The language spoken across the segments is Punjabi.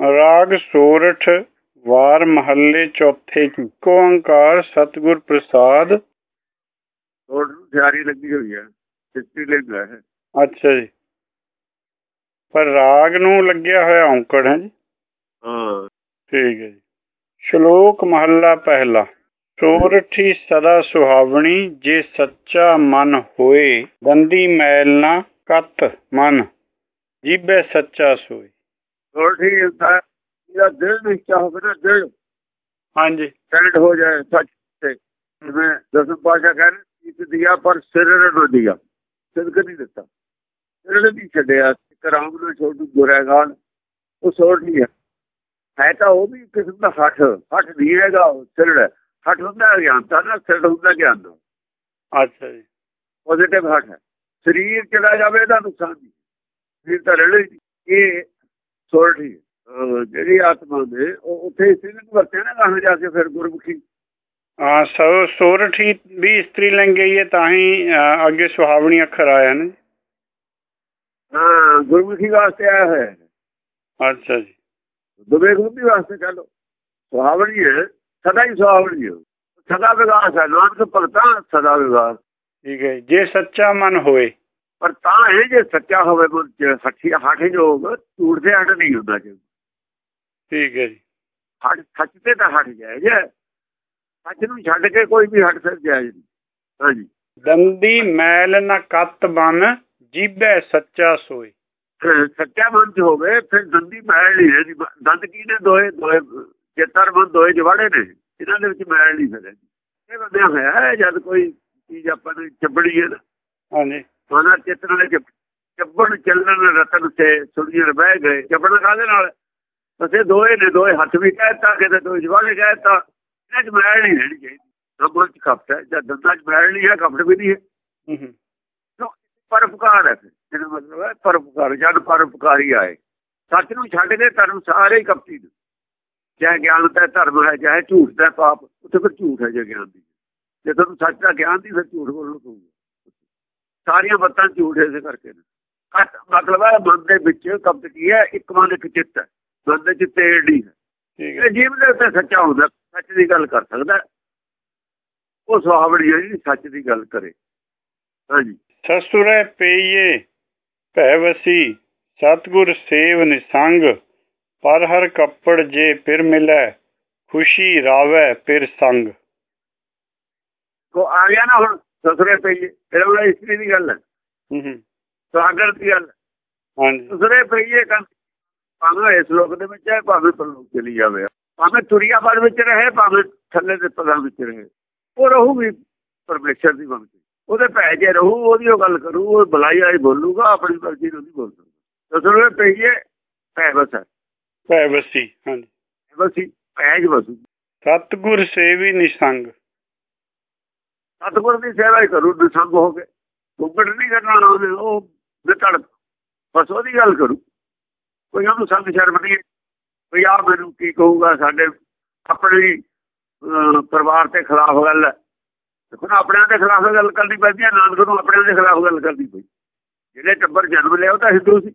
ਰਾਗ ਸੋਰਠ ਵਾਰ ਮਹੱਲੇ ਚੌਥੇ ਇੱਕੋ ਓੰਕਾਰ ਸਤਿਗੁਰ ਪ੍ਰਸਾਦ। ਨੂੰ ਤਿਆਰੀ ਲੱਗੀ ਹੋਈ ਹੈ ਸਿੱਧੀ ਲੈਂਦਾ ਹੈ ਅੱਛਾ ਜੀ। ਪਰ ਰਾਗ ਨੂੰ ਲੱਗਿਆ ਹੋਇਆ ਔਂਕੜ ਹੈ ਜੀ। ਹਾਂ। ਠੀਕ ਹੈ ਜੀ। ਸ਼ਲੋਕ ਮਹੱਲਾ ਪਹਿਲਾ। ਸੋਰਠੀ ਸਦਾ ਸੁਹਾਵਣੀ ਜੇ ਸੱਚਾ ਮਨ ਹੋਏ ਗੰਦੀ ਮੈਲ ਨਾ ਕਤ ਮਨ ਜੀਬੇ ਸੱਚਾ ਸੋਏ। ਠੀਕ ਹੁੰਦਾ। ਇਹਦਾ ਦਿਲ ਨਿਸ਼ਚਾ ਹੋਵੇ ਨਾ ਦਿਲ। ਹਾਂਜੀ। ਸੈਟ ਹੋ ਜਾਏ ਸੱਚ ਤੇ। ਜਿਵੇਂ ਦਸਮ ਪਾਸ਼ਾ ਕਹਿੰਦੇ ਇੱਕ ਦਿਆ ਪਰ ਸਿਰ ਨਾ ਦਿਆ। ਸਿਰਕ ਨਹੀਂ ਦਿੱਤਾ। ਸਿਰ ਨਹੀਂ ਛੱਡਿਆ। ਕਰਾਮ ਨੂੰ ਛੋਟੂ ਗੁਰੇਗਾਨ ਉਹ ਸੋੜ ਨਹੀਂ ਹੈ। ਤਾਂ ਉਹ ਵੀ ਕਿਸਮ ਦਾ ਹੱਠ। ਹੱਠ ਨਹੀਂ ਹੈਗਾ ਉਹ ਸਿਰ ਹੱਠ ਹੁੰਦਾ ਗਿਆਨਤਾ ਨਾ ਸਿਰ ਹੁੰਦਾ ਗਿਆਨ ਦਾ। ਅੱਛਾ ਜੀ। ਪੋਜ਼ਿਟਿਵ ਹੱਠ ਹੈ। ਸਰੀਰ ਚਲਾ ਜਾਵੇ ਤਾਂ ਨੁਕਸਾਨ ਨਹੀਂ। ਸਰੀਰ ਤਾਂ ਨਹੀਂ। ਇਹ ਸੋਰਠੀ ਜਿਹੜੀ ਆਤਮਾ ਦੇ ਉਹ ਉੱਥੇ ਇਸਤਰੀ ਨੂੰ ਵਰਤੇ ਨਾ ਕਹਾਂ ਜਾ ਕੇ ਫਿਰ ਗੁਰਮੁਖੀ। ਹਾਂ ਸੋ ਸੋਰਠੀ ਵੀ ਇਸਤਰੀ ਲਿੰਗ ਹੈ ਤਾਂ ਹੀ ਅੱਗੇ ਸੁਹਾਵਣੀ ਅੱਖਰ ਆਇਆ ਨਾ। ਹਾਂ ਗੁਰਮੁਖੀ ਵਾਸਤੇ ਆਇਆ ਹੈ। ਅੱਛਾ ਜੀ। ਦੁਬੇ ਗੁਰਮੁਖੀ ਵਾਸਤੇ ਕਹ ਲੋ ਸੁਹਾਵਣੀ ਹੈ ਸਦਾ ਹੀ ਸੁਹਾਵਣੀ ਹੈ। ਸਦਾ ਵਿਗਾਸ ਹੈ ਨਾਨਕ ਭਗਤਾਂ ਸਦਾ ਵਿਗਾਸ। ਠੀਕ ਹੈ। ਜੇ ਸੱਚਾ ਮਨ ਹੋਏ ਪਰ ਤਾਂ ਇਹ ਜੇ ਸੱਚਾ ਹੋਵੇ ਮਨ ਚ ਸੱਚੀ ਹੱਠ ਜੋਗ ਝੂਠ ਤੇ ਹੱਟ ਨਹੀਂ ਹੁੰਦਾ ਜੀ। ਠੀਕ ਹੈ ਜੀ। ਹੱਟ ਸੱਚ ਤੇ ਤਾਂ ਹਟ ਜਾਏ ਜੇ ਸੱਚ ਨੂੰ ਛੱਡ ਕੇ ਕੋਈ ਵੀ ਹਟ ਫਿਰ ਜਾਇਜ਼ ਨਹੀਂ। ਹਾਂਜੀ ਦੰਦੀ ਮੈਲ ਨਾ ਕਤ ਬਨ ਜੀਬੇ ਸੱਚਾ ਸੋਏ। ਫਿਰ ਸੱਚਾ ਚ ਹੋਵੇ ਫਿਰ ਦੰਦੀ ਮੈਲ ਨਹੀਂ ਰਹਿੰਦੀ ਦੰਦ ਕੀ ਨੇ ਦੋਏ? ਦੋਏ ਚੇਤਰ ਮਨ ਦੋਏ ਜਵਾੜੇ ਨੇ। ਇਹਨਾਂ ਦੇ ਵਿੱਚ ਮੈਲ ਨਹੀਂ ਫਿਰ ਇਹ ਬੰਦਿਆ ਹੋਇਆ ਹੈ ਜਦ ਕੋਈ ਚੀਜ਼ ਆਪਾਂ ਨੂੰ ਚੱਬੜੀ ਹੈ ਨਾ। ਹਾਂਜੀ। ਮਾਨਾ ਚੇਤਨ ਦੇ ਚੱਬਣ ਚੱਲਣ ਰਤਨ ਤੇ ਸੁਣੀਆਂ ਬਹਿ ਗਏ। ਚੱਬਣ ਕਾਹਦੇ ਨਾਲ? ਅਸੀਂ ਦੋਏ ਨੇ ਦੋਏ ਹੱਥ ਵੀ ਕਹਿਤਾ ਕਿਤੇ ਦੋਏ ਜਵਾੜੇ ਕਹਿਤਾ ਇਹਨਾਂ ਚ ਮੈਲ ਨਹੀਂ ਰਹਿਣੀ ਚਾਹੀਦੀ। ਰੱਬੋਂ ਚ ਕਪਟ ਹੈ। ਜਦ ਦੰਦਾਂ ਚ ਮੈਲ ਨਹੀਂ ਹੈ ਕਪਟ ਵੀ ਨਹੀਂ ਹੈ। ਹੂੰ ਹੂੰ। ਇਹਦਾ ਮਤਲਬ ਹੈ ਪਰਉਪਕਾਰ ਜਦ ਪਰਉਪਕਾਰੀ ਆਏ ਸੱਚ ਨੂੰ ਛੱਡ ਕੇ ਧਰਮ ਸਾਰੇ ਹੀ ਕਪਟੀ ਨੇ। ਚਾਹੇ ਗਿਆਨ ਦਾ ਧਰਮ ਹੈ ਚਾਹੇ ਝੂਠ ਦਾ ਪਾਪ ਉੱਥੇ ਫਿਰ ਝੂਠ ਹੈ ਜੇ ਗਿਆਨ ਦੀ। ਜੇ ਤੁਹਾਨੂੰ ਸੱਚ ਦਾ ਗਿਆਨ ਦੀ ਫਿਰ ਝੂਠ ਬੋਲਣਾ ਪਊਗਾ ਸਾਰੀਆਂ ਬੱਤਾਂ ਝੂਠ ਇਸੇ ਕਰਕੇ ਨੇ। ਮਤਲਬ ਹੈ ਮਨ ਦੇ ਵਿੱਚ ਕਪਟ ਕੀ ਹੈ ਇੱਕ ਮਨ ਇੱਕ ਚਿੱਤ ਹੈ। ਮਨ ਦੇ ਚਿੱਤ ਏੜੀ ਹੈ। ਠੀਕ ਹੈ। ਇਹ ਜੀਵ ਦੇ ਉੱਤੇ ਸੱਚਾ ਹੁੰਦਾ ਸੱਚ ਦੀ ਗੱਲ ਕਰ ਸਕਦਾ। ਉਹ ਸੁਹਾਵਣੀ ਹੈ ਜੀ ਸੱਚ ਦੀ ਗੱਲ ਕਰੇ। ਹਾਂਜੀ। ਸਸੁਰੇ ਪਈਏ ਭੈ ਵਸੀ ਸਤਗੁਰ ਸੇਵ ਨਿਸੰਗ ਪਰ ਹਰ ਕੱਪੜ ਜੇ ਫਿਰ ਮਿਲੈ ਖੁਸ਼ੀ ਰਾਵੈ ਫਿਰ ਸੰਗ। ਕੋ ਆ ਗਿਆ ਨਾ ਹੁਣ। ਸਸਰੇ ਪਈਏ ਫਿਰ ਉਹ ਇਸਤਰੀ ਦੀ ਗੱਲ ਹੈ। ਹੂੰ ਹੂੰ। ਸੁਹਾਗਰ ਦੀ ਗੱਲ ਹਾਂਜੀ। ਸਸਰੇ ਪਈਏ ਕੰਨ ਭਾਵੇਂ ਇਸ ਲੋਕ ਦੇ ਵਿੱਚ ਹੈ ਭਾਵੇਂ ਪਰਲੋਕ ਚਲੀ ਜਾਵੇ। ਭਾਵੇਂ ਤੁਰਿਆ ਪਦ ਵਿੱਚ ਰਹੇ ਭਾਵੇਂ ਥੱਲੇ ਦੇ ਪਦਾਂ ਵਿੱਚ ਰਹੇ। ਉਹ ਰਹੂਗੀ ਪਰਮੇਸ਼ਰ ਦੀ ਮੰਗ ਉਹਦੇ ਭੈ ਜੇ ਰਹੂ ਉਹਦੀ ਉਹ ਗੱਲ ਕਰੂ ਉਹ ਬੁਲਾਈ ਆਈ ਬੋਲੂਗਾ ਆਪਣੀ ਮਰਜ਼ੀ ਨੂੰ ਨਹੀਂ ਬੋਲ ਸਕਦਾ ਸਸਰੇ ਪਈਏ ਭੈ ਬਸ ਹੈ। ਭੈ ਵਸੀ ਹਾਂਜੀ। ਬਸੀ ਭੈਜ ਬਸੂ ਸਤਗੁਰ ਸੇਵੀ ਨਿਸੰਗ। ਸਤਿਗੁਰ ਦੀ ਸੇਵਾ ਹੀ ਕਰੂ ਨਿਸੰਗ ਹੋ ਕੇ। ਗੁੰਗੜ ਨਹੀਂ ਕਰਨਾ ਉਹਨੇ ਉਹ ਵਿਤੜ ਬਸ ਉਹਦੀ ਗੱਲ ਕਰੂ। ਕੋਈ ਉਹਨੂੰ ਸੰਗ ਸ਼ਰਮ ਨਹੀਂ ਕੋਈ ਆ ਮੈਨੂੰ ਕੀ ਕਹੂਗਾ, ਸਾਡੇ ਆਪਣੇ ਪਰਿਵਾਰ ਦੇ ਖਿਲਾਫ ਗੱਲ ਹੈ। ਦੇਖੋ ਆਪਣਿਆਂ ਦੇ ਖਿਲਾਫ ਗੱਲ ਕਰਨੀ ਪੈਂਦੀ ਹੈ, ਨਾਨਕ ਨੂੰ ਆਪਣਿਆਂ ਦੇ ਖਿਲਾਫ ਗੱਲ ਕਰਨੀ ਪਈ। ਜਿਹੜੇ ਟੱਬਰ ਜਨਮ ਲਿਆ, ਉਹ ਤਾਂ ਹਿੰਦੂ ਸੀ।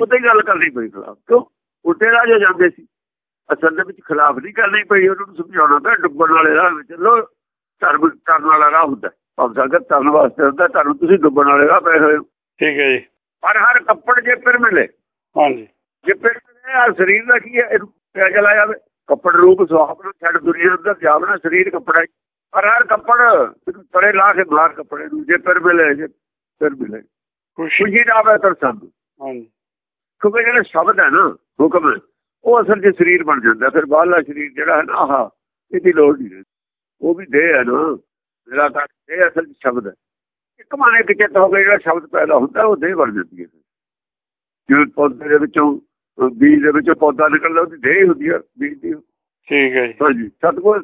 ਉਹਦੇ ਹੀ ਗੱਲ ਕਰਨੀ ਪਈ ਖਿਲਾਫ। ਕਿਉਂ? ਉੱਤੇ ਰਾਜੇ ਜਾਂਦੇ ਸੀ। ਅਸਲ ਦੇ ਵਿੱਚ ਖਿਲਾਫ ਨਹੀਂ ਕਰਨੀ ਪਈ, ਉਹਨਾਂ ਨੂੰ ਸਮਝਾਉਣਾ ਪਿਆ ਡੁੱਬਣ ਵਾਲੇ ਰਾਹ ਵਿੱਚ। ਚਲੋ ਧਰਮ ਕਰਨ ਵਾਲਾ ਰਾਹ ਹੁੰਦਾ ਭਾਵ ਸਾਗਰ ਧਰਨ ਵਾਸਤੇ ਹੁੰਦਾ ਧਰਮ ਤੁਸੀਂ ਡੁੱਬਣ ਵਾਲੇ ਰਾਹ ਪਏ ਹੋਏ। ਠੀਕ ਹੈ ਜੀ। ਪਰ ਹਰ ਕੱਪੜ ਜੇ ਫਿਰ ਮਿਲੇ ਹਾਂਜੀ। ਜੇ ਫਿਰ ਮਿਲੇ ਆ ਸਰੀਰ ਦਾ ਕੀ ਹੈ? ਇਹਨੂੰ ਪਿਆ ਚਲਾ ਜਾਵੇ। ਕੱਪੜ ਰੂਪ ਸੁਹਾਵਣਾ ਛੱਡ ਦੁਨੀਆ ਅੰਦਰ ਜਾਵਣਾ ਸਰੀਰ ਕੱਪੜਾ ਹੀ। ਪਰ ਹਰ ਕੱਪੜ ਪਰੇ ਲਾ ਕੇ ਬਾਹਰ ਕੱਪੜੇ ਨੂੰ ਜੇ ਫਿਰ ਮਿਲੇ ਜੇ ਫਿਰ ਮਿਲੇ। ਖੁਸ਼ੀ। ਦਾ ਆਵੇ ਤਾਂ ਸਾਨੂੰ ਹਾਂਜੀ। ਕਿਉਂਕਿ ਜਿਹੜਾ ਸ਼ਬਦ ਹੈ ਨਾ ਹੁਕਮ ਉਹ ਅਸਲ 'ਚ ਸਰੀਰ ਬਣ ਜਾਂਦਾ ਫਿਰ ਬਾਹਰਲਾ ਸਰੀਰ ਜਿਹੜਾ ਹੈ ਨਾ ਆਹ ਇਹਦੀ ਲੋੜ ਨਹੀਂ। ਉਹ ਵੀ ਦੇਹ ਹੈ ਨਾ। ਜਿਹੜਾ ਤਾਂ ਇਹ ਅਸਲ ਸ਼ਬਦ। ਹੈ ਇੱਕ ਮਨ ਇੱਕ ਚਿੱਤ ਹੋ ਕੇ ਜਿਹੜਾ ਸ਼ਬਦ ਪੈਦਾ ਹੁੰਦਾ ਉਹ ਦੇਹ ਬਣ ਜਾਂਦੀ ਹੈ। ਜਿਵੇਂ ਪੌਦੇ ਦੇ ਵਿੱਚੋਂ ਬੀਜ ਦੇ ਵਿੱਚੋਂ ਪੌਦਾ ਨਿਕਲਦਾ ਉਹਦੀ ਦੇਹ ਹੁੰਦੀ ਹੈ ਬੀਜ ਦੀ। ਠੀਕ ਹੈ ਜੀ। ਹਾਂਜੀ ਸਤਗੁਰ।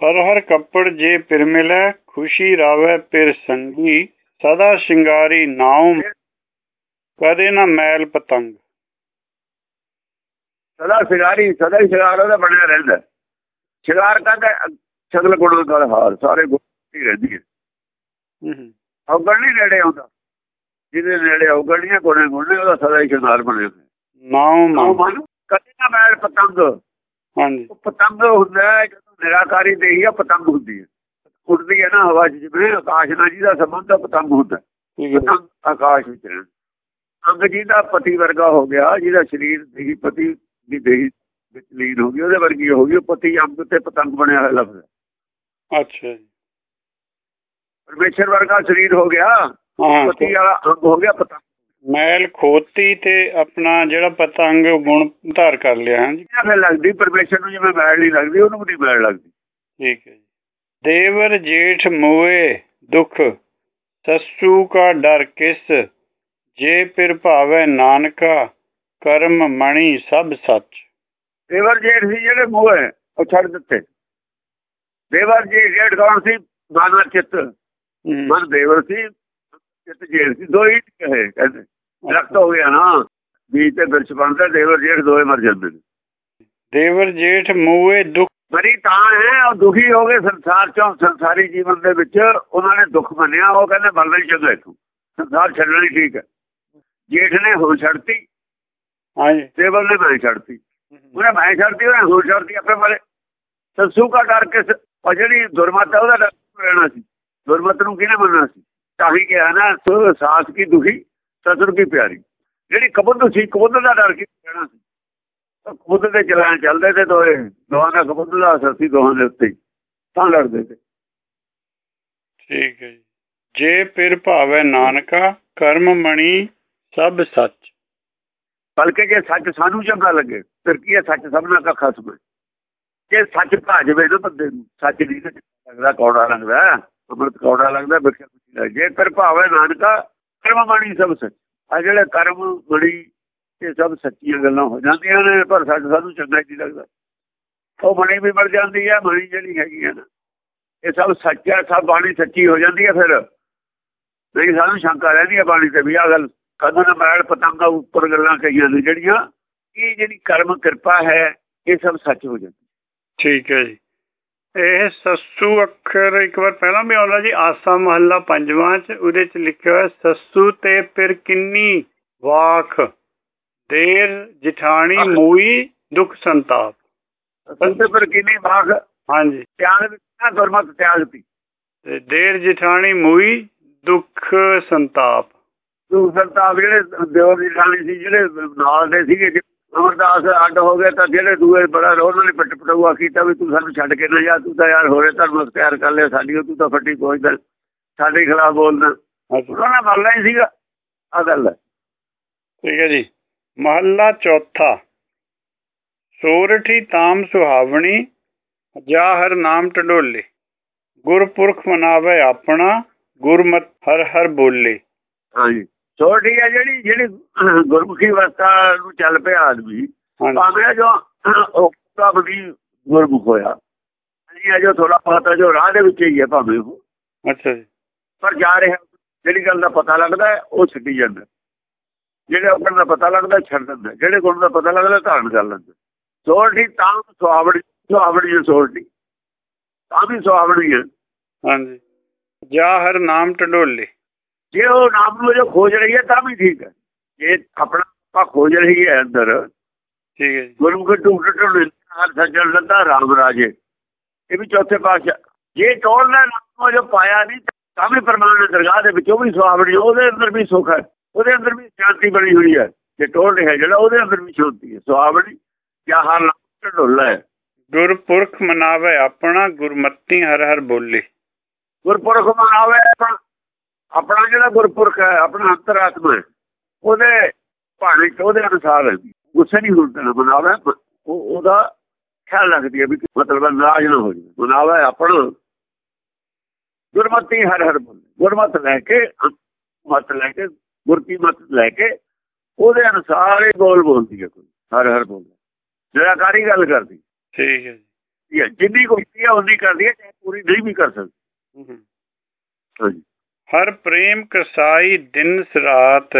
ਪਰ ਹਰ ਕੱਪੜ ਜੇ ਮਿਲੈ ਖੁਸ਼ੀ ਰਾਵੈ ਫਿਰ ਸੰਗੀ। ਸਦਾ ਸ਼ਿੰਗਾਰੀ ਨਾਉ ਕਦੇ ਨਾ ਮੈਲ ਪਤੰਗ। ਸਦਾ ਸਿਗਾਰੀ ਸਦਾ ਹੀ ਸਿਗਾਰ ਉਹਦਾ ਬਣਿਆ ਰਹਿੰਦਾ। ਸ਼ਿੰਗਾਰ ਕਹਿੰਦਾ ਸ਼ਗਲ ਗੁਣ ਦਾ ਹਾਰ ਸਾਰੇ ਗੁਣ ਹੀ ਰਹਿੰਦੀ ਹੈ। ਹੂੰ ਹੂੰ। ਔਗਣ ਨਹੀਂ ਨੇੜੇ ਆਉਂਦਾ। ਜਿਹਦੇ ਨੇੜੇ ਔਗਣ ਨਹੀਂ ਗੁਣੇ ਗੁਣੇ ਉਹਦਾ ਸਦਾ ਹੀ ਸ਼ਿੰਗਾਰ ਬਣਿਆ ਹੋਇਆ ਨਾਉ ਮਨ ਕਦੇ ਨਾ ਮੈਲ ਪਤੰਗ। ਹਾਂਜੀ। ਪਤੰਗ ਹੁੰਦਾ ਹੈ ਜਦੋਂ ਨਿਰਾਕਾਰੀ ਦੇਹੀ ਆ ਪਤੰਗ ਹੁੰਦੀ ਹੈ। ਉੱਡਦੀ ਹੈ ਨਾ ਹਵਾ 'ਚ ਜਿਵੇਂ ਆਕਾਸ਼ ਨਾਲ ਜਿਹਦਾ ਸੰਬੰਧ ਆ ਪਤੰਗ ਹੁੰਦਾ ਜੀ। ਪਤੰਗ ਆਕਾਸ਼ ਵਿੱਚ ਰਹਿਣ। ਅੰਗ ਜਿਹਦਾ ਪਤੀ ਵਰਗਾ ਹੋ ਗਿਆ ਜਿਹਦਾ ਸਰੀਰ ਦੇਹੀ ਪਤੀ ਦੀ ਦੇਹੀ ਵਿੱਚ ਲੀਨ ਹੋ ਗਈ ਉਹਦੇ ਵਰਗੀ ਹੋ ਗਈ ਉਹ ਪਤੀ ਅੰਗ ਤੇ ਪਤੰਗ ਬਣਿਆ ਹੋਇਆ ਲਫ਼ਜ਼ ਹੈ। ਅੱਛਾ ਪਰਮੇਸ਼ਰ ਵਰਗਾ ਸਰੀਰ ਹੋ ਗਿਆ ਪਤੀ ਵਾਲਾ ਅੰਗ ਹੋ ਗਿਆ ਪਤੰਗ। ਮੈਲ ਖੋਤੀ ਤੇ ਆਪਣਾ ਜਿਹੜਾ ਪਤੰਗ ਗੁਣ ਧਾਰ ਕਰ ਲਿਆ ਹਾਂ ਜੀ। ਫਿਰ ਲੱਗਦੀ ਪਰਮੇਸ਼ਰ ਨੂੰ ਜਿਵੇਂ ਮੈਲ ਨਹੀਂ ਲੱਗਦੀ ਉਹਨੂੰ ਵੀ ਮੈਲ ਲੱਗਦੀ। ਠੀਕ ਹੈ ਜੀ। ਦੇਵਰ ਜੇਠ ਮੋਏ ਦੁਖ। ਸੱਸੂ ਕਾ ਡਰ ਕਿਸ ਜੇ ਪਿਰ ਭਾਵੈ ਨਾਨਕਾ ਕਰਮ ਮਣੀ ਸਭ ਸੱਚ। ਦੇਵਰ ਜੇਠ ਸੀ ਜਿਹੜੇ ਮੋਹ ਹੈ ਉਹ ਛੱਡ ਦਿੱਤੇ। ਦੇਵਰ ਜੀ ਜੇਠ ਕੌਣ ਸੀ? ਮਨ ਚਿੱਤ। ਮਨ ਦੇਵਰ ਸੀ ਚਿੱਤ ਜੇਠ ਸੀ। ਦੋ ਹੀ ਕਹੇ ਕਹਿੰਦੇ। ਰਕਤ ਹੋ ਗਿਆ ਨਾ। ਬੀਜ ਤੇ ਬਿਰਛ ਬਣਦਾ ਦੇਵਰ ਜੇਠ ਦੋਏ ਮਰ ਜਾਂਦੇ ਨੇ। ਦੇਵਰ ਜੇਠ ਮੋਏ ਦੁਖ ਮਰੀ ਤਾਂ ਹੈ ਉਹ ਦੁਖੀ ਹੋ ਗਏ ਸੰਸਾਰ ਚੋਂ ਸੰਸਾਰੀ ਜੀਵਨ ਦੇ ਵਿੱਚ। ਉਹਨਾਂ ਨੇ ਦੁੱਖ ਮੰਨਿਆ ਉਹ ਕਹਿੰਦੇ ਮਰਨਾ ਹੀ ਚੰਗਾ ਇੱਥੋਂ। ਸੰਸਾਰ ਛੱਡਣਾ ਹੀ ਠੀਕ ਹੈ। ਜੇਠ ਨੇ ਹੋ ਛੱਡਤੀ। ਹਾਂਜੀ। ਦੇਵਰ ਨੇ ਮੈਂ ਛੱਡਤੀ। ਉਹਨੇ ਮੈਂ ਛੱਡਤੀ ਉਹਨੇ ਹੋ ਛੱਡਤੀ ਆਪਣੇ ਬਾਰੇ। ਸੱਸੂ ਕਾ ਡਰ ਕਿਸ ਉਹ ਜਿਹੜੀ ਦੁਰਮਤ ਹੈ ਉਹਦਾ ਰਹਿਣਾ ਸੀ। ਦੁਰਮਤ ਨੂੰ ਕਿਹਨੇ ਮੰਨਣਾ ਸੀ? ਤਾਂ ਹੀ ਕਿਹਾ ਨਾ ਸੋ ਸਾਸ ਕੀ ਦੁਖੀ ਸਸੁਰ ਕੀ ਪਿਆਰੀ। ਜਿਹੜੀ ਕਬੁੱਧ ਸੀ ਕਬੁੱਧ ਦਾ ਡਰ ਕੀ ਰਹਿਣਾ ਸੀ? ਕਬੁੱਧ ਦੇ ਚਲਾਣ ਚੱਲਦੇ ਤੇ ਦੋਏ ਦੋਹਾਂ ਦਾ ਕਬੁੱਧ ਦਾ ਅਸਰ ਸੀ ਦੋਹਾਂ ਦੇ ਉੱਤੇ। ਤਾਂ ਲੜਦੇ ਤੇ। ਠੀਕ ਹੈ ਜੀ। ਜੇ ਪਿਰ ਭਾਵੈ ਨਾਨਕਾ ਕਰਮ ਮਣੀ ਸਭ ਸੱਚ। ਬਲਕਿ ਜੇ ਸੱਚ ਸਾਨੂੰ ਚੰਗਾ ਲੱਗੇ ਫਿਰ ਕੀ ਹੈ ਸੱਚ? ਸਭਨਾ ਦਾ ਖਸਮ ਹੈ। ਜੇ ਸੱਚ ਭਾ ਜਾਵੇ ਨਾ ਬੰਦੇ ਨੂੰ। ਸੱਚ ਨਹੀਂ ਲੱਗਦਾ ਕੌੜਾ ਲੱਗਦਾ, ਅੰਮ੍ਰਿਤ ਕੌੜਾ ਲੱਗਦਾ ਬਿਰਖਿਆ ਕੁਛ ਜੇ ਫਿਰ ਭਾਵੇਂ ਨਾਨਕਾ ਕਰਮ ਬਾਣੀ ਸਭ ਸੱਚ। ਆ ਜਿਹੜੇ ਕਰਮ ਬੜੀ ਇਹ ਸਭ ਸੱਚੀਆਂ ਗੱਲਾਂ ਹੋ ਜਾਂਦੀਆਂ ਨੇ, ਪਰ ਸੱਚ ਸਾਨੂੰ ਚੰਗਾ ਹੀ ਲੱਗਦਾ। ਉਹ ਬਣੀ ਵੀ ਮਰ ਜਾਂਦੀ ਹੈ ਬਣੀ ਜਿਹੜੀ ਹੈਗੀ ਹੈ ਨਾ, ਇਹ ਸਭ ਸੱਚ ਹੈ ਸਭ ਬਾਣੀ ਸੱਚੀ ਹੋ ਜਾਂਦੀ ਹੈ ਫਿਰ। ਨਹੀਂ, ਸਾਨੂੰ ਸ਼ੰਕਾ ਰਹਿੰਦੀ ਹੈ ਬਾਣੀ ਤੇ ਵੀ। ਆ ਗੱਲ ਕਦੋਂ ਨਾ ਮੈਲ ਪਤੰਗਾ ਉੱਪਰ ਗੱਲਾਂ ਕਹੀਆਂ ਨੇ, ਜਿਹੜੀਆਂ, ਇਹ ਜਿਹੜੀ ਕਰਮ ਕਿਰਪਾ ਹੈ, ਇਹ ਸਭ ਸੱਚ ਹੋ ਜਾਂਦੀ ਠੀਕ ਹੈ ਜੀ। ਇਹ ਸੱਸੂ ਅੱਖਰ ਇੱਕ ਵਾਰ ਪਹਿਲਾਂ ਵੀ ਆਉਂਦਾ ਜੀ ਆਸਾ ਮਹੱਲਾ ਪੰਜਵਾਂ ਚ ਉਹਦੇ ਚ ਲਿਖਿਆ ਹੋਇਆ ਸੱਸੂ ਤੇ ਫਿਰ ਕਿੰਨੀ ਵਾਖ ਦੇਰ ਜਿਠਾਣੀ ਮੂਈ ਦੁੱਖ ਸੰਤਾਪ। ਸੰਤੇ ਪਰ ਕਿੰਨੀ ਬਾਗ ਹਾਂਜੀ। ਤਿਆਗ ਦਿੱਤਾ ਗੁਰਮਤ ਤਿਆਗਤੀ ਤੇ ਦੇਰ ਜਿਠਾਣੀ ਮੂਈ ਦੁੱਖ ਸੰਤਾਪ। ਦੂਸਰਤਾ ਜਿਹੜੇ ਦਿਓਰ ਦੀ ਰਾਣੀ ਸੀ ਜਿਹੜੇ ਨਾਲ ਦੇ ਸੀਗੇ ਅਮਰਦਾਸ ਅੱਡ ਹੋ ਗਏ ਤਾਂ ਜਿਹੜੇ ਦੂਏ ਬੜਾ ਉਹਨਾਂ ਨੇ ਪਟ ਪਟੂਆ ਕੀਤਾ ਵੀ ਤੂੰ ਸਾਨੂੰ ਛੱਡ ਕੇ ਨਾ ਜਾ ਤੂੰ ਤਾਂ ਯਾਰ ਹੋਰੇ ਧਰਮ ਅਖਤਿਆਰ ਕਰ ਲਿਆ ਸਾਡੀ ਤੂੰ ਤਾਂ ਫੱਟੀ ਪਹੁੰਚਦਾ ਸਾਡੇ ਖਿਲਾਫ ਬੋਲਦਾ। ਉਹਨਾਂ ਨੇ ਮਰਨਾ ਹੀ ਸੀਗਾ। ਆ ਗੱਲ ਠੀਕ ਹੈ ਜੀ। ਮਹੱਲਾ ਚੌਥਾ। ਸੋਰਠੀ ਤਾਮ ਸੁਹਾਵਣੀ ਜਾ ਹਰ ਨਾਮ ਟਡੋਲੇ। ਗੁਰਪੁਰਖ ਮਨਾਵੇ ਆਪਣਾ ਗੁਰਮਤ ਹਰ ਹਰ ਬੋਲੇ। ਹਾਂਜੀ। ਛੋਟੀ ਹੈ ਜਿਹੜੀ ਜਿਹੜੀ ਗੁਰਮੁਖੀ ਅਵਸਥਾ ਨੂੰ ਚੱਲ ਪਿਆ ਆਦਮੀ ਭਾਵੇਂ ਜੋ ਉਹ ਕਬ ਦੀ ਗੁਰਮੁਖ ਹੋਇਆ। ਨਹੀਂ ਹੈ ਜੋ ਥੋੜਾ ਪਤਾ ਜੋ ਰਾਹ ਦੇ ਵਿੱਚ ਹੀ ਹੈ ਭਾਵੇਂ ਉਹ। ਅੱਛਾ ਜੀ। ਪਰ ਜਾ ਰਿਹਾ ਜਿਹੜੀ ਗੱਲ ਦਾ ਪਤਾ ਲੱਗਦਾ ਉਹ ਛੱਡੀ ਜਾਂਦਾ। ਜਿਹੜੇ ਔਗਣ ਦਾ ਪਤਾ ਲੱਗਦਾ ਛੱਡ ਦਿੰਦਾ। ਜਿਹੜੇ ਗੁਣ ਦਾ ਪਤਾ ਲੱਗਦਾ ਧਾਰਨ ਕਰ ਲੈਂਦਾ। ਸੋਰਠੀ ਤਾਂ ਸੁਹਾਵੜੀ ਹੈ ਸੋਰਠੀ ਤਾਂ ਵੀ ਸੁਹਾਵੜੀ ਹੈ। ਹਾਂਜੀ। ਜਾ ਹਰ ਨਾਮ ਟਡੋਲੇ ਜੇ ਉਹ ਨਾਮ ਨੂੰ ਜੋ ਖੋਜ ਰਹੀ ਹੈ ਤਾਂ ਵੀ ਠੀਕ ਹੈ। ਜੇ ਆਪਣਾ ਆਪਾਂ ਖੋਜ ਰਹੀ ਹੈ ਅੰਦਰ ਠੀਕ ਹੈ ਜੀ। ਗੁਰਮੁਖ ਟੁੱਟ ਟੁੱਟ ਹਰ ਸੱਜਣ ਲੱਗਾ ਰਾਮ ਰਾਜੇ। ਇਹ ਵੀ ਚੌਥੇ ਪਾਸ਼ਾ ਜੇ ਟੋਲਣਾ ਨਾਮ ਜੋ ਪਾਇਆ ਨਹੀਂ ਤਾਂ ਵੀ ਪਰਮਾਨੰਦ ਦਰਗਾਹ ਦੇ ਵਿੱਚ ਉਹ ਵੀ ਸੁਹਾਵਣੀ ਉਹਦੇ ਅੰਦਰ ਵੀ ਸੁੱਖ ਹੈ। ਉਹਦੇ ਅੰਦਰ ਵੀ ਸ਼ਾਂਤੀ ਬਣੀ ਹੋਈ ਹੈ। ਜੇ ਟੋਲ ਰਿਹਾ ਜਿਹੜਾ ਉਹਦੇ ਅੰਦਰ ਵੀ ਸ਼ਾਂਤੀ ਹੈ। ਸੁਹਾਵਣੀ ਜਾਂ ਹਰ ਨਾਮ ਢੋਲਾ ਹੈ। ਗੁਰਪੁਰਖ ਮਨਾਵੇ ਆਪਣਾ ਗੁਰਮਤੀ ਹਰ ਹਰ ਬੋਲੇ। ਗੁਰਪੁਰਖ ਮਨਾਵੇ ਆਪਣਾ। ਆਪਣਾ ਜਿਹੜਾ ਗੁਰਪੁਰਖ ਹੈ ਆਪਣਾ ਅੰਤਰਾਤਮਾ ਹੈ ਉਹਦੇ ਭਾਣੇ ਉਹਦੇ ਅਨੁਸਾਰ ਹੈ ਗੁੱਸੇ ਨਹੀਂ ਹੁੰਦਾ ਉਹ ਉਹਦਾ ਖਿਆਲ ਰੱਖਦੀ ਹੈ ਵੀ ਮਤਲਬ ਨਾਰਾਜ਼ ਨਾ ਹੋ ਜਾਵੇ। ਮਨਾਵੇ ਆਪਣਾ। ਗੁਰਮਤੀ ਹਰ ਹਰ ਬੋਲੇ। ਗੁਰਮਤ ਲੈ ਕੇ ਮਤ ਲੈ ਕੇ ਗੁਰਤੀ ਮਤ ਲੈ ਕੇ ਉਹਦੇ ਅਨੁਸਾਰ ਹੀ ਬੋਲ ਬੋਲਦੀ ਹੈ ਕੋਈ ਹਰ ਹਰ ਬੋਲ। ਨਿਰਾਕਾਰੀ ਗੱਲ ਕਰਦੀ। ਠੀਕ ਹੈ ਜਿੰਨੀ ਕੋਈ ਹੈ ਉਨੀ ਕਰਦੀ ਹੈ ਚਾਹੇ ਪੂਰੀ ਨਹੀਂ ਵੀ ਕਰ ਸਕਦੀ। ਹਾਂਜੀ। ਹਰ ਪ੍ਰੇਮ ਕਸਾਈ ਦਿਨ ਰਾਤ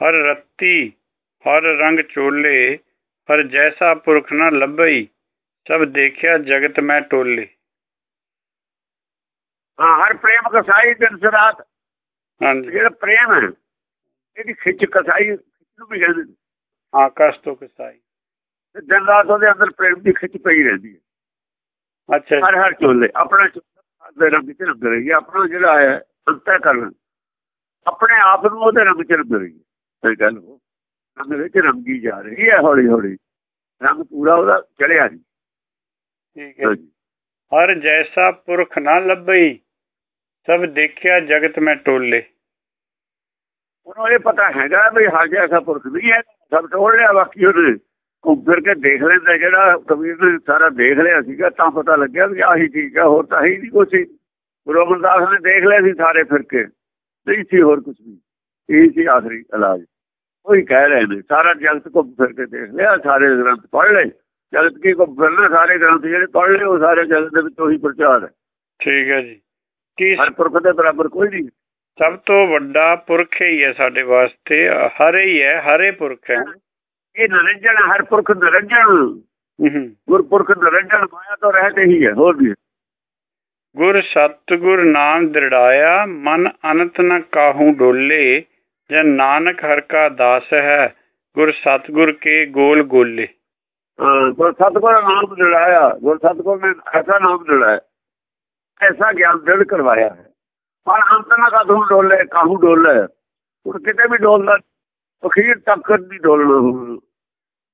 ਹਰ ਰੱਤੀ ਹਰ ਰੰਗ ਚੋਲੇ ਹਰ ਜੈਸਾ ਪੁਰਖ ਨਾ ਲੱਭਈ ਸਭ ਦੇਖਿਆ ਜਗਤ ਮੈਂ ਟੋਲੇ। ਹਾਂ ਹਰ ਪ੍ਰੇਮ ਕਸਾਈ ਦਿਨ ਰਾਤ। ਹਾਂਜੀ। ਜਿਹੜਾ ਪ੍ਰੇਮ ਹੈ ਇਹਦੀ ਖਿੱਚ ਕਸਾਈ ਨੂੰ ਵੀ ਕਹਿੰਦੇ। ਆਕਾਸ਼ ਤੋਂ ਕਸਾਈ। ਦਿਨ ਰਾਤ ਉਹਦੇ ਅੰਦਰ ਪ੍ਰੇਮ ਦੀ ਖਿੱਚ ਪਈ ਰਹਿੰਦੀ ਹੈ। ਅੱਛਾ ਹਰ ਹਰ ਚੋਲੇ ਆਪਣਾ ਦੇ ਰੰਗ ਰਹੀ ਆਪਣਾ ਜਿਹੜਾ ਹੈ ਅੰਤਰ ਕਰਨ ਆਪਣੇ ਆਪ ਨੂੰ ਉਹਦੇ ਰੰਗ ਚ ਰੰਗ ਰਹੀ ਹੈ। ਇਹ ਗੱਲ ਉਹ ਰੰਗ ਵਿੱਚ ਰੰਗੀ ਜਾ ਰਹੀ ਹੈ ਹੌਲੀ ਹੌਲੀ ਰੰਗ ਪੂਰਾ ਉਹਦਾ ਚੜਿਆ ਨਹੀਂ। ਠੀਕ ਹੈ ਹਰ ਜੈਸਾ ਪੁਰਖ ਨਾ ਲੱਭਈ ਸਭ ਦੇਖਿਆ ਜਗਤ ਮੈਂ ਟੋਲੇ। ਉਹਨੂੰ ਇਹ ਪਤਾ ਹੈਗਾ ਵੀ ਹਰ ਜੈਸਾ ਪੁਰਖ ਨਹੀਂ ਹੈ ਸਭ ਟੋੜ ਲਿਆ ਬਾਕੀ ਉਹਨੇ ਘੁੰਮ ਫਿਰ ਕੇ ਦੇਖ ਲੈਂਦਾ ਜਿਹੜਾ ਕਬੀਰ ਨੇ ਸਾਰਾ ਦੇਖ ਲਿਆ ਸੀਗਾ ਤਾਂ ਪਤਾ ਲੱਗਿਆ ਵੀ ਆਹੀ ਠੀਕ ਹੈ ਹੋਰ ਤਾਂ ਹੀ ਨਹੀਂ ਕੁਛ ਗੁਰੂ ਅਮਰਦਾਸ ਨੇ ਦੇਖ ਲਿਆ ਸੀ ਸਾਰੇ ਫਿਰ ਕੇ ਨਹੀਂ ਸੀ ਹੋਰ ਕੁਝ ਵੀ। ਇਹ ਸੀ ਆਖਰੀ ਇਲਾਜ। ਉਹੀ ਕਹਿ ਰਹੇ ਨੇ ਸਾਰਾ ਜਗਤ ਘੁੰਮ ਫਿਰ ਕੇ ਦੇਖ ਲਿਆ ਸਾਰੇ ਗ੍ਰੰਥ ਪੜ੍ਹ ਲਏ। ਜਗਤ ਕੀ ਘੁੰਮ ਫਿਰਨਾ ਸਾਰੇ ਗ੍ਰੰਥ ਜਿਹੜੇ ਪੜ੍ਹ ਲਏ ਉਹ ਸਾਰੇ ਜਗਤ ਦੇ ਵਿੱਚ ਉਹੀ ਪ੍ਰਚਾਰ ਹੈ। ਠੀਕ ਹੈ ਜੀ। ਕੀ ਹਰ ਪੁਰਖ ਦੇ ਬਰਾਬਰ ਕੋਈ ਨਹੀਂ। ਸਭ ਤੋਂ ਵੱਡਾ ਪੁਰਖ ਹੀ ਹੈ ਸਾਡੇ ਵਾਸਤੇ ਹਰੇ ਹੀ ਹੈ ਹਰੇ ਪੁਰਖ ਹੈ। ਇਹ ਨਿਰੰਜਨ ਹਰ ਪੁਰਖ ਨਿਰੰਜਨ। ਗੁਰਪੁਰਖ ਨਿਰੰਜਨ ਮਾਇਆ ਤੋਂ ਰਹਿਤ ਹੀ ਹੈ ਹੋਰ ਵੀ ਗੁਰ ਸਤਗੁਰ ਨਾਮ ਦ੍ਰਿੜਾਇਆ ਮਨ ਅਨੰਤ ਨ ਕਾਹੂ ਡੋਲੇ ਜਨ ਨਾਨਕ ਹਰ ਕਾ ਦਾਸ ਹੈ ਗੁਰ ਸਤਗੁਰ ਕੇ ਗੋਲ ਗੋਲੇ। ਹਾਂ, ਗੁਰ ਸਤਗੁਰ ਨਾਮ ਦਿਲਾਇਆ ਗੁਰ ਸਤਗੁਰ ਨੇ ਐਸਾ ਨਾਮ ਦਿਲਾਇਆ ਐਸਾ ਗਿਆਨ ਦਿਲ ਕਰਵਾਇਆ ਹੈ। ਪਰ ਅੰਤ ਨਾ ਕਾਹੂ ਡੋਲੇ ਕਾਹੂ ਡੋਲੇ। ਉਹ ਕਿਤੇ ਵੀ ਡੋਲਦਾ ਅਖੀਰ ਤੱਕ ਨਹੀਂ ਡੋਲਣਾ ਹੁਣ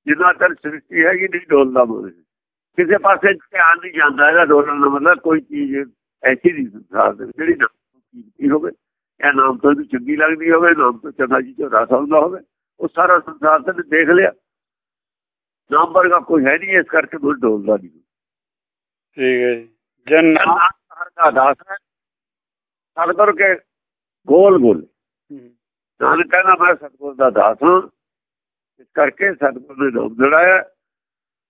ਜਿੰਨਾ ਤੱਕ ਸ੍ਰਿਸ਼ਟੀ ਹੈਗੀ ਨਹੀਂ ਡੋਲਦਾ ਮਨ। ਕਿਸੇ ਪਾਸੇ ਧਿਆਨ ਨਹੀਂ ਜਾਂਦਾ ਇਹਦਾ ਡੋਲਣ ਦਾ ਮਤਲਬ ਕੋਈ ਚੀਜ਼ ਐਸੀ ਨਹੀਂ ਸੰਸਾਰ ਦੇ ਜਿਹੜੀ ਨਾ ਕੀ ਹੋਵੇ ਇਹ ਨਾਮ ਤੋਂ ਚੰਗੀ ਲੱਗਦੀ ਹੋਵੇ ਨਾਮ ਤੋਂ ਚੰਗਾ ਜੀ ਝੋਰਾ ਸਮਝਦਾ ਹੋਵੇ ਉਹ ਸਾਰਾ ਸੰਸਾਰ ਤੇ ਦੇਖ ਲਿਆ। ਨਾਮ ਵਰਗਾ ਕੋਈ ਹੈ ਨਹੀਂ ਇਸ ਕਰਕੇ ਕੋਈ ਡੋਲਦਾ ਨਹੀਂ। ਠੀਕ ਹੈ ਜਨ ਹਰ ਦਾ ਦਾਸ ਹੈ। ਸਤਿਗੁਰ ਕੇ ਗੋਲ ਗੋਲ। ਨਾਨਕ ਕਹਿੰਦਾ ਮੈਂ ਸਤਿਗੁਰ ਦਾ ਦਾਸ ਹਾਂ। ਇਸ ਕਰਕੇ ਸਤਿਗੁਰ ਨੇ ਨਾਮ ਜੜਾਇਆ।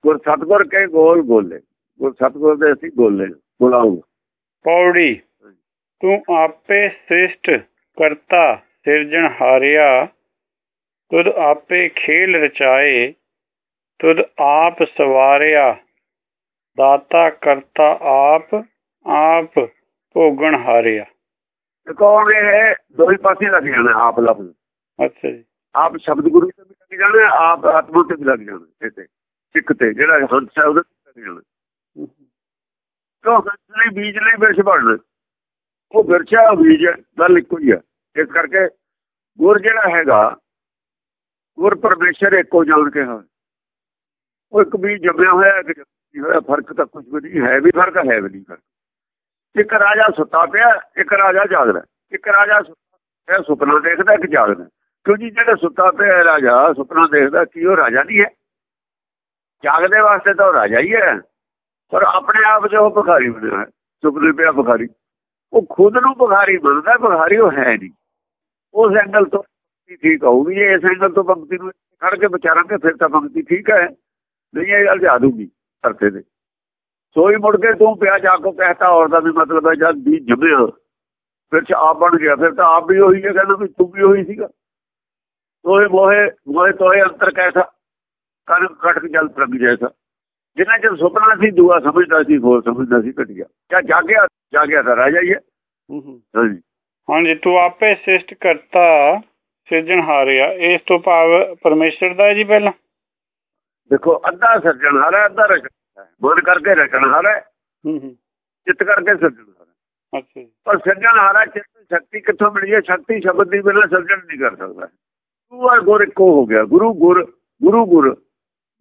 ਗੁਰ ਸਤਿਗੁਰ ਕੇ ਗੋਲ ਗੋਲੇ ਗੁਰ ਸਤਿਗੁਰ ਦੇ ਅਸੀਂ ਗੋਲੇ ਬੁਲਾਉਂ ਪੌੜੀ ਤੂੰ ਆਪੇ ਸ੍ਰਿਸ਼ਟ ਕਰਤਾ ਸਿਰਜਣ ਹਾਰਿਆ। ਤੁਧ ਆਪੇ ਖੇਲ ਰਚਾਏ ਤੁਧ ਆਪ ਸਵਾਰਿਆ। ਦਾਤਾ ਕਰਤਾ ਆਪ ਆਪ ਭੋਗਣ ਹਾਰਿਆ। ਕੌਣ ਇਹ? ਦੋਈ ਪਾਸੇ ਲੱਗ ਜਾਣਾ ਆਪ ਲਫ਼ਜ਼ ਅੱਛਾ ਜੀ। ਆਪ ਸ਼ਬਦ ਗੁਰੂ ਤੇ ਵੀ ਲੱਗ ਜਾਣਾ ਆਪ ਆਤਮਾ ਤੇ ਵੀ ਲੱਗ ਜਾਣਾ ਇਹ ਤੇ ਸਿੱਖ ਤੇ ਜਿਹੜਾ ਹੰਸ ਹੈ ਉਹਦੇ ਤੇ ਲੱਗ ਜਾਣਾ ਕਿਉਂ? ਹੰਸ ਲਈ ਬੀਜ ਲਈ ਬਿਰਛ ਬਣਨਾ ਉਹ ਬਿਰਛਾ ਬੀਜ ਗੱਲ ਇੱਕੋ ਹੀ ਹੈ। ਇਸ ਕਰਕੇ ਗੁਰ ਜਿਹੜਾ ਹੈਗਾ ਗੁਰ ਪਰਮੇਸ਼ਰ ਇੱਕੋ ਜਾਣ ਕੇ ਹੈ ਉਹ ਇੱਕ ਵੀ ਜੰਮਿਆ ਹੋਇਆ ਇੱਕ ਜੰਮਿਆ ਹੋਇਆ ਫ਼ਰਕ ਤਾਂ ਕੁਝ ਵੀ ਨਹੀਂ ਹੈ ਵੀ ਫ਼ਰਕ ਹੈ ਵੀ ਨਹੀਂ ਫ਼ਰਕ। ਇੱਕ ਰਾਜਾ ਸੁੱਤਾ ਪਿਆ ਇੱਕ ਰਾਜਾ ਜਾਗਦਾ ਇੱਕ ਰਾਜਾ ਸੁੱਤਾ ਸੁਪਨਾ ਦੇਖਦਾ ਇੱਕ ਜਾਗਦਾ ਕਿਉਂਕਿ ਜਿਹੜਾ ਸੁੱਤਾ ਪਿਆ ਰਾਜਾ ਸੁਪਨਾ ਦੇਖਦਾ ਕੀ ਉਹ ਰਾਜਾ ਨਹੀਂ ਹੈ। ਜਾਗਦੇ ਵਾਸਤੇ ਤਾਂ ਉਹ ਰਾਜਾ ਹੀ ਹੈ, ਪਰ ਆਪਣੇ ਆਪ ਜੋ ਭਿਖਾਰੀ ਬਣਿਆ ਹੈ ਪਿਆ ਭਿਖਾਰੀ। ਉਹ ਖੁਦ ਨੂੰ ਭਿਖਾਰੀ ਬਣਦਾ, ਭਿਖਾਰੀ ਉਹ ਹੈ ਨਹੀਂ। ਉਸ ਐਂਗਲ ਤੋਂ ਠੀਕ ਹੋਊਗੀ, ਜੇ ਇਸ ਐਂਗਲ ਤੋਂ ਪੰਕਤੀ ਨੂੰ ਖੜ ਕੇ ਵਿਚਾਰਾਂਗੇ, ਫਿਰ ਤਾਂ ਪੰਕਤੀ ਠੀਕ ਹੈ। ਨਹੀਂ, ਇਹ ਗੱਲ ਜਾ ਦੂਗੀ ਕਰਤੇ ਦੇ ਸੋਈ ਮੁੜ ਕੇ ਤੂੰ ਪਿਆ ਜਾ ਕੋ ਕਹਤਾ, ਔਰ ਦਾ ਵੀ ਮਤਲਬ ਹੈ ਜਦ ਵੀ ਜੰਮਿਆ, ਫਿਰ ਚ ਆਪ ਬਣ ਗਿਆ, ਫਿਰ ਤਾਂ ਆਪ ਵੀ ਉਹੀ ਹੈ, ਕਹਿੰਦਾ ਵੀ ਤੂੰ ਵੀ ਉਹੀ ਸੀਗਾ। ਤੋਏ ਮੋਹੇ ਮੋਹੇ ਤੋਏ ਅੰਤਰ ਕੈਸਾ ਕਨ ਕਟਕ ਜਲ ਪ੍ਰਗ ਜੈਸਾ ਜਿੰਨਾ ਚਿਰ ਸੁਪਨਾ ਸੀ ਦੁਆ ਸਮਝਦਾ ਸੀ ਹੋਰ ਸਮਝਦਾ ਸੀ ਘਟਿਆ ਜਾਂ ਜਾਗਿਆ ਜਾਗਿਆ ਤਾਂ ਰਾਜਾ ਹੀ ਹੈ। ਹਾਂਜੀ। ਹਾਂਜੀ ਤੂੰ ਆਪੇ ਸ੍ਰਿਸ਼ਟ ਕਰਤਾ ਸਿਰਜਣ ਹਾਰਿਆ। ਇਸ ਤੋਂ ਭਾਵ ਪਰਮੇਸ਼ਰ ਦਾ ਜੀ ਪਹਿਲਾਂ? ਦੇਖੋ ਅੱਧਾ ਸਿਰਜਣਹਾਰਾ ਅੱਧਾ ਰਚਣਾ ਮਨ ਕਰਕੇ ਰਚਣਹਾਰਾ ਹੂੰ ਹੂੰ। ਚਿੱਤ ਕਰਕੇ ਸਿਰਜਣਹਾਰਾ ਅੱਛਾ ਪਰ ਸਿਰਜਣਹਾਰਾ ਚਿੱਤ ਸ਼ਕਤੀ ਕਿੱਥੋਂ ਮਿਲੀ ਹੈ? ਸ਼ਕਤੀ ਸ਼ਬਦ ਦੀ ਬਿਨਾਂ ਸਿਰਜਣ ਨਹੀਂ ਕਰ ਸਕਦਾ। ਤੂੰ ਆ ਗੁਰ ਇੱਕੋ ਹੋ ਗਿਆ। ਗੁਰੂ ਗੁਰ ਗੁਰੂ ਗੁਰ।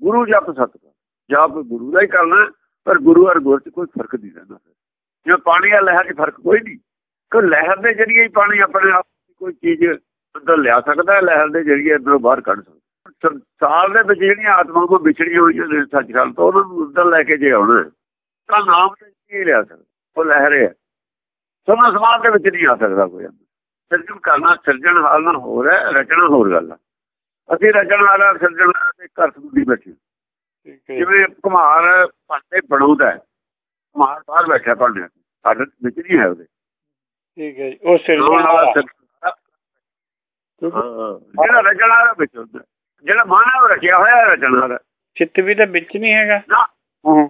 ਗੁਰੂ ਜਪ ਸਤਿਗੁਰ। ਜਪ ਗੁਰੂ ਦਾ ਹੀ ਕਰਨਾ ਪਰ ਗੁਰੂ ਔਰ ਗੁਰ ਚ ਕੋਈ ਫ਼ਰਕ ਨਹੀਂ ਰਹਿੰਦਾ ਜੇ ਪਾਣੀ ਆ ਲਹਿਰ 'ਚ ਫ਼ਰਕ ਕੋਈ ਨਹੀਂ। ਕਿ ਲਹਿਰ ਦੇ ਜਰੀਏ ਹੀ ਪਾਣੀ ਆਪਣੇ ਆਪ ਕੋਈ ਚੀਜ਼ ਅੰਦਰ ਲਿਆ ਸਕਦਾ ਹੈ, ਲਹਿਰ ਦੇ ਜਰੀਏ ਅੰਦਰੋਂ ਬਾਹਰ ਕੱਢ ਸਕਦਾ ਸੰਸਾਰ ਦੇ ਵਿੱਚ ਜਿਹੜੀਆਂ ਆਤਮਾਵਾਂ ਵਿਛੜੀਆਂ ਹੋਈਆਂ ਨੇ ਸੱਚਖੰਡ ਤੋਂ, ਉਹਨਾਂ ਨੂੰ ਅੰਦਰ ਲੈ ਕੇ ਜੇ ਆਉਣਾ ਤਾਂ ਨਾਮ ਤੇ ਕੀ ਲਿਆ ਸਕਦਾ ਉਹ ਲਹਿਰ ਹੈ। ਸਮਾਂ ਸਮਾਜ ਦੇ ਵਿੱਚ ਨਹੀਂ ਆ ਸਕਦਾ ਕੋਈ ਅੰਦਰ। ਸਿਰਜਣ ਕਰਨਾ, ਸਿਰਜਣ ਹਾਲ ਨਾਲ ਹੋ ਰਿਹਾ ਰਚਣਾ ਹੋਰ ਗੱਲ ਹੈ। ਅਸੀਂ ਰਚਣ ਵਾਲਾ ਸਿਰਜਣ ਦੇ ਘਰ ਸੁਣੀ ਬੈਠੇ। ਜਿਵੇਂ ਕੁਮਾਰ ਭਾਂਡੇ ਬਣਾਉਂਦਾ ਕੁਮਾਰ ਬਾਹਰ ਬੈਠਾ ਭਾਂਡੇ ਸਾਡੇ ਵਿੱਚ ਨਹੀਂ ਹੈ ਉਹਦੇ। ਠੀਕ ਹੈ ਜੀ ਉਹ ਸਿਰਜਣ ਵਾਲਾ ਜਿਹੜਾ ਰਚਣ ਵਾਲਾ ਵਿੱਚ ਹੁੰਦਾ ਜਿਹੜਾ ਮਾਨਵ ਰਚਿਆ ਹੋਇਆ ਰਚਣ ਵਾਲਾ। ਚਿੱਤ ਵੀ ਤਾਂ ਵਿੱਚ ਨਹੀਂ ਹੈਗਾ। ਨਾ। ਹਾਂ।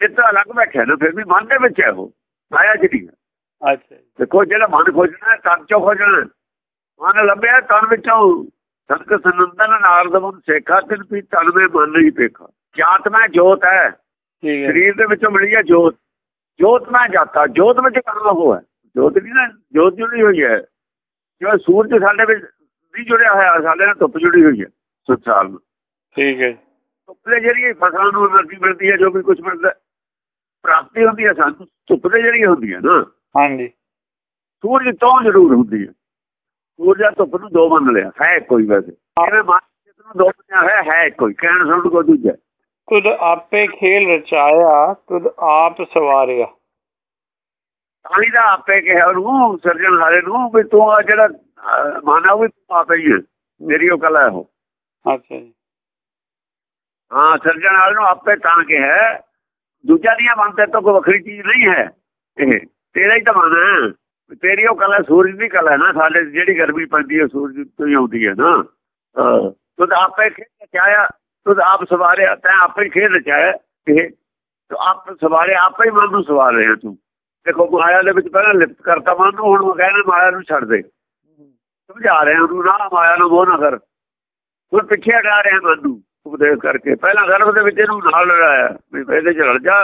ਚਿੱਤ ਅਲੱਗ ਬੈਠਾ ਨਾ ਫਿਰ ਵੀ ਮਨ ਦੇ ਵਿੱਚ ਹੈ ਉਹ ਨਹੀਂ ਹੈ। ਅੱਛਾ ਦੇਖੋ ਜਿਹੜਾ ਮਨ ਖੋਜਣਾ ਤਨ ਚੋਂ ਖੋਜਣਾ ਮਨ ਲੱਭਿਆ ਤਨ ਵਿੱਚੋਂ ਸਤਿ ਸੰਨੰਦਨ ਨਾਰਦਵਨ ਸੇਖਾ ਤਿਨ ਪੀ ਤਨਵੇ ਮਨ ਨਹੀਂ ਦੇਖਾ ਜਾਤ ਮੈਂ ਜੋਤ ਹੈ। ਸਰੀਰ ਦੇ ਵਿੱਚੋਂ ਮਿਲੀ ਹੈ ਜੋਤ। ਜੋਤ ਮੈਂ ਜਾਤਾ। ਜੋਤ ਵਿੱਚ ਕਰਮ ਹੋਇਆ। ਜੋਤ ਨਹੀਂ ਨਾ ਜੋਤ ਜੁੜੀ ਹੋਈ ਹੈ। ਜਿਵੇਂ ਸੂਰਜ ਸਾਡੇ ਵਿੱਚ ਨਹੀਂ ਜੁੜਿਆ ਹੋਇਆ ਸਾਡੇ ਨਾਲ ਧੁੱਪ ਜੁੜੀ ਹੋਈ ਹੈ ਸੁਚਾਲ ਠੀਕ ਹੈ। ਧੁੱਪ ਦੇ ਜਿਹੜੀ ਫਸਲਾਂ ਨੂੰ ਐਨਰਜੀ ਮਿਲਦੀ ਹੈ ਜੋ ਵੀ ਕੁਝ ਮਿਲਦਾ ਪ੍ਰਾਪਤੀ ਹੁੰਦੀ ਹੈ ਸਾਨੂੰ। ਧੁੱਪ ਦੇ ਜਿਹੜੀ ਹੁੰਦੀ ਹੈ ਨਾ। ਹਾਂਜੀ। ਸੂਰਜ ਤੋਂ ਜ਼ਰੂਰ ਹੁੰਦੀ ਹੈ। ਸੂਰਜ ਆ ਧੁੱਪ ਨੂੰ ਦੋ ਮੰਨ ਲਿਆ ਹੈ ਕੋਈ ਵੈਸੇ। ਇਹਨੇ ਮਨ ਨੂੰ ਦੋ ਮੰਨਿਆ ਹੈ ਹੈ ਕੋਈ ਕਹਿਣ ਸੁਣ ਕੋ ਦੂਜਾ। ਤੁਧ ਆਪੇ ਖੇਲ ਰਚਾਇਆ ਤੁਧ ਆਪ ਸਵਾਰਿਆ। ਤਾਲੀ ਦਾ ਆਪੇ ਕਿਹਾ ਉਹਨੂੰ ਸਰਜਣ ਹਾਰੇ ਨੂੰ ਵੀ ਤੂੰ ਆ ਜਿਹੜਾ ਮਾਨਾ ਵੀ ਤੂੰ ਆਪੇ ਹੀ ਮੇਰੀ ਉਹ ਕਲਾ ਹੈ ਅੱਛਾ ਜੀ। ਹਾਂ ਸਰਜਣ ਹਾਰੇ ਨੂੰ ਆਪੇ ਤਾਂ ਕਿਹਾ ਦੂਜਾ ਦੀਆਂ ਮੰਨਤੇ ਤੋਂ ਕੋਈ ਵੱਖਰੀ ਚੀਜ਼ ਨਹੀਂ ਹੈ ਇਹ। ਤੇਰਾ ਹੀ ਤਾਂ ਮਨ ਹੈ। ਤੇਰੀ ਉਹ ਕਲਾ ਸੂਰਜ ਦੀ ਕਲਾ ਨਾ, ਸਾਡੇ ਜਿਹੜੀ ਗਰਮੀ ਪੈਂਦੀ ਹੈ, ਸੂਰਜ ਤੋਂ ਹੀ ਆਉਂਦੀ ਹੈ ਨਾ। ਤੂੰ ਆਪੇ ਖੇਡ ਰਚਾਇਆ ਤੂੰ ਆਪ ਸਵਾਰਿਆ, ਤੈਂ ਆਪੇ ਖੇਡ ਰਚਾਇਆ ਇਹ ਤੂੰ ਆਪ ਸਵਾਰਿਆ, ਆਪੇ ਹੀ ਮਨ ਨੂੰ ਸਵਾਰ ਰਿਹਾ ਤੂੰ। ਦੇਖੋ, ਮਾਇਆ ਦੇ ਵਿੱਚ ਪਹਿਲਾਂ ਲਿਪਤ ਕਰਤਾ ਮਨ ਨੂੰ, ਹੁਣ ਉਹ ਮਾਇਆ ਨੂੰ ਛੱਡ ਦੇ। ਸਮਝਾ ਰਿਹਾ ਉਹਨੂੰ, ਨਾ, ਮਾਇਆ ਨੂੰ ਮੋਹ ਨਾ ਕਰ। ਹੁਣ ਪਿੱਛੇ ਹਟਾ ਰਿਹਾ ਮਨ ਨੂੰ, ਉਪਦੇਸ਼ ਕਰਕੇ। ਪਹਿਲਾਂ ਗਰਭ ਦੇ ਵਿੱਚ ਇਹਨੂੰ ਨਾਲ ਲੜਾਇਆ, ਵੀ ਇਹਦੇ ਚ ਰਲ ਜਾ।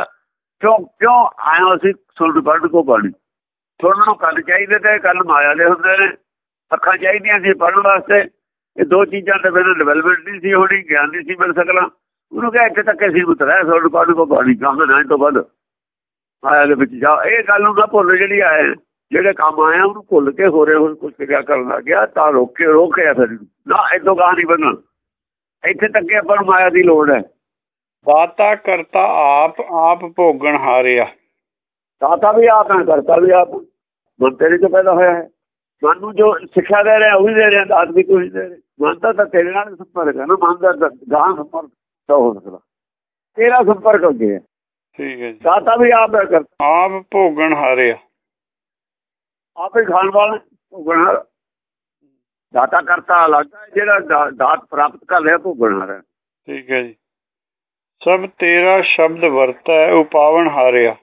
ਕਿਉਂ ਕਿਉਂ ਆਇਆ ਅਸੀਂ ਸੁਣ ਪੜ੍ਹ ਕੋ ਬਾਣੀ? ਸੁਣਨ ਨੂੰ ਕੰਨ ਚਾਹੀਦੇ ਤੇ ਕੰਨ ਮਾਇਆ ਦੇ ਹੁੰਦੇ ਨੇ। ਅੱਖਾਂ ਚਾਹੀਦੀਆਂ ਸੀ ਪੜ੍ਹਨ ਵਾਸਤੇ। ਇਹ ਦੋ ਚੀਜ਼ਾਂ ਤੇ ਬਿਨਾਂ ਡਿਵੈਲਪਮੈਂਟ ਨਹੀਂ ਸੀ ਹੋਣੀ ਗਿਆਨ ਨਹੀਂ ਸੀ ਮਿਲ ਸਕਣਾ। ਉਹਨੂੰ ਕਿਹਾ ਇੱਥੇ ਤੱਕ ਅਸੀਂ ਉਤਰਿਆ ਸੁਣ ਪੜ੍ਹ ਕੋ ਬਾਣੀ ਕੰਮ ਨਾ ਤੋਂ ਵੱਧ ਮਾਇਆ ਦੇ ਵਿੱਚ ਜਾ ਇਹ ਗੱਲ ਨੂੰ ਨਾ ਭੁੱਲ ਜਿਹੜੀ ਆਏ। ਜਿਹੜੇ ਕੰਮ ਆਇਆ ਉਹਨੂੰ ਭੁੱਲ ਕੇ ਹੋ ਰਹੇ ਹੁਣ ਕੁਝ ਕਿਹਾ ਕਰਨ ਲੱਗ ਗਿਆ ਤਾਂ ਰੋਕ ਰੋਕਿਆ ਫਿਰ। ਨਾ ਇਦੋਂ ਗਾਹ ਨਹੀਂ ਬਣਨਾ ਇੱਥੇ ਤੱਕ ਆਪਾਂ ਨੂੰ ਮਾਇਆ ਦੀ ਲੋੜ ਹੈ। ਦਾਤਾ ਕਰਤਾ ਆਪ ਆਪ ਭੋਗਣ ਹਾਰਿਆ। ਦਾਤਾ ਵੀ ਆਪ ਹੈ ਕਰਤਾ ਵੀ ਆਪ। ਮਨ ਤੇਰੇ ਤੋਂ ਪੈਦਾ ਹੋਇਆ ਹੈ। ਮਨ ਨੂੰ ਜੋ ਸਿੱਖਿਆ ਦੇ ਰਿਹਾ ਉਹ ਦੇ ਰਿਹਾ ਵੀ ਕੋਈ ਦੇ ਰਿਹਾ। ਮਨ ਤਾਂ ਤੇਰੇ ਨਾਲ ਸੰਪਰਕ ਹੈ ਨਾ ਮਨ ਦਾ ਗਾਹ ਸੰਪਰਕ ਤਾਂ ਹੋ ਸਕਦਾ। ਤੇਰਾ ਸੰਪਰਕ ਹੋ। ਗਿਆ ਠੀਕ ਹੈ ਦਾਤਾ ਵੀ ਆਪ ਹੈ ਕਰਤਾ ਆਪ ਭੋਗਣ ਹਾਰਿਆ ਆਪੇ ਖਾਣ ਵਾਲਾ ਭੋਗਣ ਦਾਤਾ ਕਰਤਾ ਅਲੱਗ ਹੈ ਜਿਹੜਾ ਦਾਤ ਪ੍ਰਾਪਤ ਕਰ ਰਿਹਾ ਭੋਗਣ ਵਾਲਾ ਠੀਕ ਹੈ ਜੀ। ਸਭ ਤੇਰਾ ਸ਼ਬਦ ਵਰਤੈ ਉਪਾਵਨ ਹਾਰਿਆ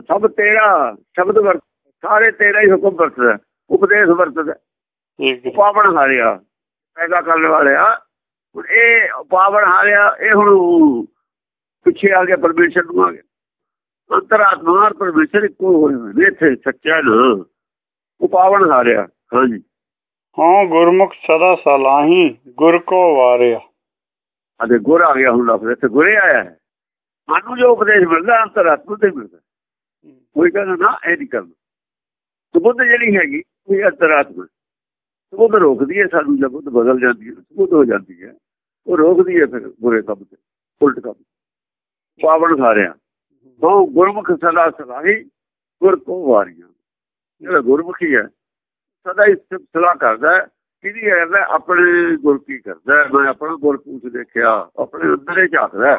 ਸਭ ਤੇਰਾ ਸ਼ਬਦ ਵਰਤ ਸਾਰੇ ਤੇਰਾ ਹੀ ਹੁਕਮ ਵਰਤਦਾ ਉਪਦੇਸ਼ ਵਰਤਦਾ। ਉਪਾਵਨ ਹਾਰਿਆ ਪੈਦਾ ਕਰਨ ਵਾਲਿਆ। ਹੁਣ ਇਹ ਉਪਾਵਨ ਹਾਰਿਆ ਇਹ ਹੁਣ ਪਿੱਛੇ ਆ ਗਿਆ ਪਰਮੇਸ਼ਰ ਨੂੰ ਆ ਗਿਆ। ਅੰਤਰਾਤਮਾ ਪਰਮੇਸ਼ਰ ਇੱਕੋ ਹੋਏ ਨੇ ਇੱਥੇ ਸੱਚਾ ਨਾ। ਉਪਾਵਨ ਹਾਰਿਆ ਹਾਂਜੀ। ਹਾਂ ਗੁਰਮੁਖ ਸਦਾ ਸਲਾਹੀ ਗੁਰ ਕੋ ਵਾਰਿਆ। ਅਦੇ ਗੁਰ ਆ ਗਿਆ ਹੁਣ ਲਫ਼ਜ਼ ਇੱਥੇ ਗੁਰੇ ਆਇਆ ਹੈ। ਮਨ ਨੂੰ ਜੋ ਉਪਦੇਸ਼ ਮਿਲਦਾ ਅੰਤਰਾਤਮਾ ਤੇ ਮਿਲਦਾ। ਕੋਈ ਕਹਿੰਦਾ ਨਾ ਇਹ ਨਹੀਂ ਕਰਨਾ। ਸੁਬੁੱਧ ਜਿਹੜੀ ਹੈਗੀ, ਉਹ ਅੰਤਰਾਤਮਾ ਸੁਬੁੱਧ ਰੋਕਦੀ ਹੈ ਸਾਨੂੰ, ਜਦ ਬੁੱਧ ਬਦਲ ਜਾਂਦੀ ਹੈ, ਸੁਬੁੱਧ ਹੋ ਜਾਂਦੀ ਹੈ। ਉਹ ਰੋਕਦੀ ਹੈ ਫਿਰ ਬੁਰੇ ਕੰਮ ਤੇ, ਉਲਟ ਕੰਮ ਪਾਵਨ ਸਾਰਿਆ ਉਹ ਗੁਰਮੁਖ ਸਦਾ ਸਲਾਹੀ, ਗੁਰ ਕੋ ਵਾਰੀਆਂ। ਜਿਹੜਾ ਗੁਰਮੁਖੀ ਹੈ, ਸਦਾ ਹੀ ਸਲਾਹ ਕਰਦਾ ਹੈ। ਕਿਹਦੀ ਕਰਦਾ ਆਪਣੇ ਗੁਰ ਕੀ ਕਰਦਾ ਮੈਂ ਆਪਣਾ ਗੁਰ ਪੁੱਛ ਦੇਖਿਆ, ਆਪਣੇ ਅੰਦਰ ਹੀ ਝਾਕਦਾ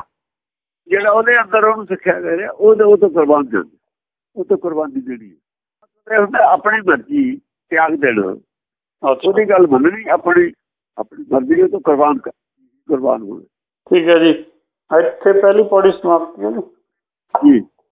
ਜਿਹੜਾ ਉਹਦੇ ਅੰਦਰ ਉਹਨੂੰ ਸਿੱਖਿਆ ਗਿਆ ਰਿਹਾ, ਉਹਦੇ ਉਹ ਤੋਂ ਪ੍ਰਬੰਧ ਜਾਂਦਾ ਉਹ ਤੋਂ ਕੁਰਬਾਨੀ ਦੇਣੀ ਹੈ। ਆਪਣੀ ਮਰਜ਼ੀ ਤਿਆਗ ਦੇਣਾ। ਉਹਦੀ ਗੱਲ ਮੰਨਣੀ ਆਪਣੀ ਆਪਣੀ ਮਰਜ਼ੀ ਤੋਂ ਕੁਰਬਾਨ ਕਰ ਕੁਰਬਾਨ ਹੋਣਾ ਠੀਕ ਹੈ ਜੀ। ਇੱਥੇ ਪਹਿਲੀ ਪੌੜੀ ਸਮਾਪਤ ਹੈ ਜੀ।